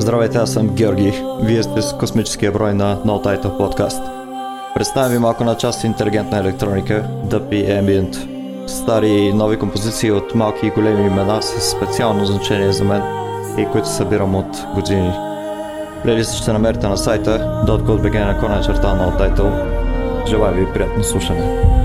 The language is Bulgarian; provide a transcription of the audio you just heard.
Здравейте, аз съм Георги. Вие сте с космическия брой на No Title Podcast. Представям ви малко на част интелигентна електроника, Duppy Ambient. Стари и нови композиции от малки и големи имена с специално значение за мен и които събирам от години. Плейлиста ще намерите на сайта dotgodbg на черта на Title. Желая ви приятно слушане!